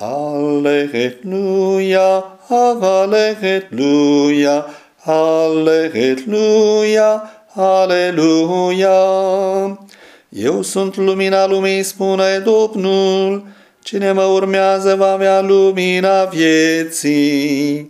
Alleluia, Alleluia, Alleluia, aleluia. Eu sunt lumina lumii, spune Domnul, cine mă urmează va avea lumina vieții.